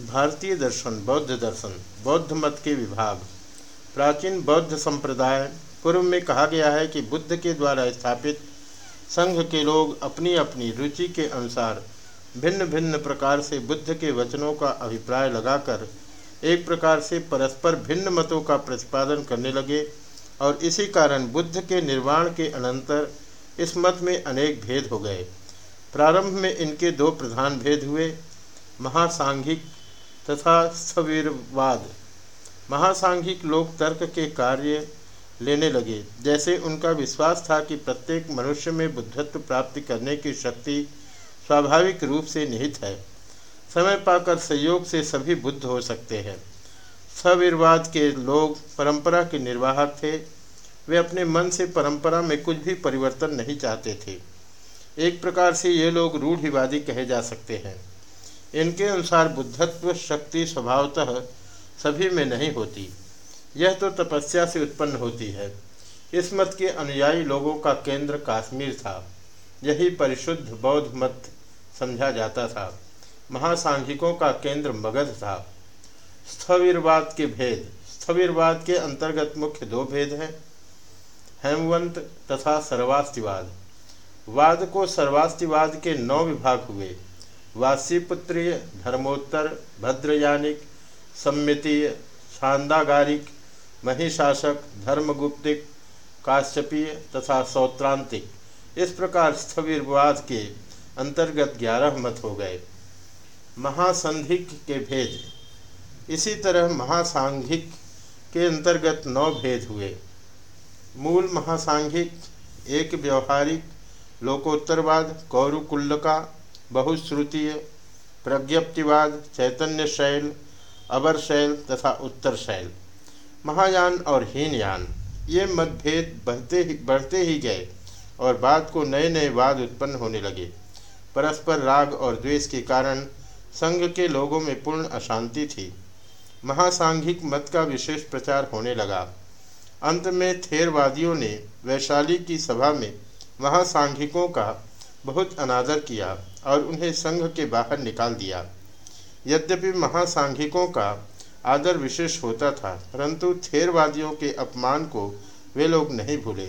भारतीय दर्शन, बौद्ध दर्शन, बौद्ध मत के विभाग। प्राचीन बौद्ध संप्रदाय, पूर्व में कहा गया है कि बुद्ध के द्वारा स्थापित संघ के लोग अपनी अपनी रुचि के अनुसार भिन्न भिन्न प्रकार से बुद्ध के वचनों का अभिप्राय लगाकर एक प्रकार से परस्पर भिन्न मतों का प्रतिपादन करने लगे और इसी कारण बुद्ध के निर्वाण के अनंतर इस मत में अनेक भेद हो गए। प्रारंभ में इनके दो प्रधान भेद हुए, महासांघिक तथा स्थविरवाद महासांघिक लोग तर्क के कार्य लेने लगे। जैसे उनका विश्वास था कि प्रत्येक मनुष्य में बुद्धत्व प्राप्ति करने की शक्ति स्वाभाविक रूप से निहित है, समय पाकर संयोग से सभी बुद्ध हो सकते हैं। सविरवाद के लोग परंपरा के निर्वाहक थे। वे अपने मन से परंपरा में कुछ भी परिवर्तन नहीं चाहते थे। एक प्रकार से ये लोग रूढ़िवादी कहे जा सकते हैं। इनके अनुसार बुद्धत्व, शक्ति, स्वभावतः सभी में नहीं होती। यह तो तपस्या से उत्पन्न होती है। इस मत के अनुयायी लोगों का केंद्र काश्मीर था। यही परिशुद्ध बौद्ध मत समझा जाता था। महासांघिकों का केंद्र मगध था। स्थविरवाद के भेद। स्थविरवाद के अंतर्गत मुख्य दो भेद हैं, हेमवंत तथा सर्वास्तिवाद। वाद को सर्वास्तिवाद के नौ विभाग हुए। वासीपुत्रीय धर्मोत्तर, भद्रयानिक, सम्मितीय, छांदागारिक महिशासक धर्मगुप्तिक, काश्यपीय तथा सौत्रांतिक। इस प्रकार स्थविरवाद के अंतर्गत ग्यारह मत हो गए। महासंधिक के भेद। इसी तरह महासांघिक के अंतर्गत नौ भेद हुए। मूल महासांघिक, एक व्यवहारिक, लोकोत्तरवाद कौरुकुल्ल का बहुश्रुतीय, प्रज्ञप्तिवाद, चैतन्य शैल अबर शैल तथा उत्तर शैल। महायान और हीनयान ये मतभेद बढ़ते ही बढ़ते ही गए और बाद को नए नए वाद उत्पन्न होने लगे। परस्पर राग और द्वेष के कारण संघ के लोगों में पूर्ण अशांति थी। महासांघिक मत का विशेष प्रचार होने लगा। अंत में थेरवादियों ने वैशाली की सभा में महासांघिकों का बहुत अनादर किया। और उन्हें संघ के बाहर निकाल दिया। यद्यपि महासांघिकों का आदर विशेष होता था, परंतु थेरवादियों के अपमान को वे लोग नहीं भूले।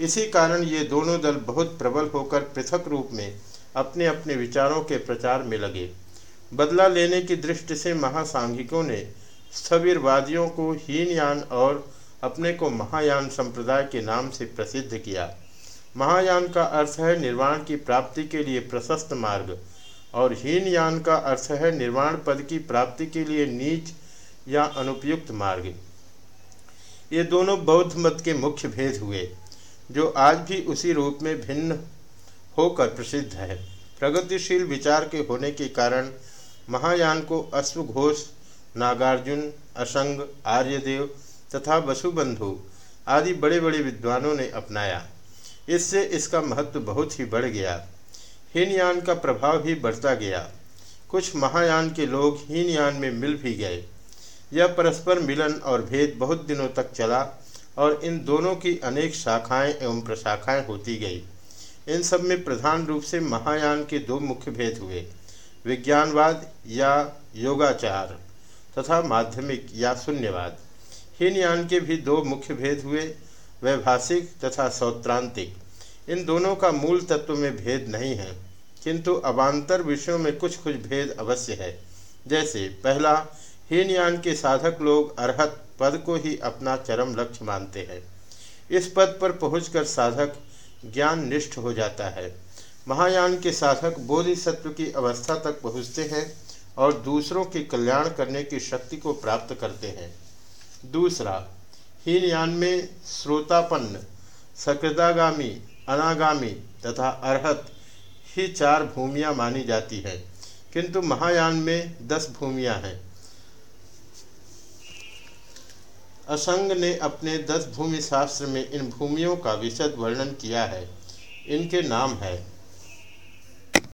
इसी कारण ये दोनों दल बहुत प्रबल होकर पृथक रूप में अपने अपने विचारों के प्रचार में लगे। बदला लेने की दृष्टि से महासांघिकों ने स्थविरवादियों को हीनयान और अपने को महायान संप्रदाय के नाम से प्रसिद्ध किया। महायान का अर्थ है निर्वाण की प्राप्ति के लिए प्रशस्त मार्ग, और हीनयान का अर्थ है निर्वाण पद की प्राप्ति के लिए नीच या अनुपयुक्त मार्ग। ये दोनों बौद्ध मत के मुख्य भेद हुए, जो आज भी उसी रूप में भिन्न होकर प्रसिद्ध है। प्रगतिशील विचार के होने के कारण महायान को अश्वघोष, नागार्जुन, असंग, आर्यदेव तथा वसुबंधु आदि बड़े बड़े विद्वानों ने अपनाया। इससे इसका महत्व बहुत ही बढ़ गया। हीनयान का प्रभाव भी बढ़ता गया। कुछ महायान के लोग हीनयान में मिल भी गए। यह परस्पर मिलन और भेद बहुत दिनों तक चला और इन दोनों की अनेक शाखाएँ एवं प्रशाखाएँ होती गई। इन सब में प्रधान रूप से महायान के दो मुख्य भेद हुए, विज्ञानवाद या योगाचार तथा माध्यमिक या शून्यवाद। हीनयान के भी दो मुख्य भेद हुए वैभाषिक तथा सौत्रांतिक। इन दोनों का मूल तत्व में भेद नहीं है, किंतु अवान्तर विषयों में कुछ कुछ भेद अवश्य है। जैसे, पहला, हीनयान के साधक लोग अरहत पद को ही अपना चरम लक्ष्य मानते हैं। इस पद पर पहुंचकर साधक ज्ञान निष्ठ हो जाता है। महायान के साधक बोधिसत्व की अवस्था तक पहुँचते हैं और दूसरों के कल्याण करने की शक्ति को प्राप्त करते हैं। दूसरा हीनयान में श्रोतापन्न, सकृदागामी, अनागामी तथा अर्हत ही चार भूमियाँ मानी जाती है। किंतु महायान में दस भूमियाँ हैं। असंग ने अपने दस भूमि शास्त्र में इन भूमियों का विशद वर्णन किया है। इनके नाम है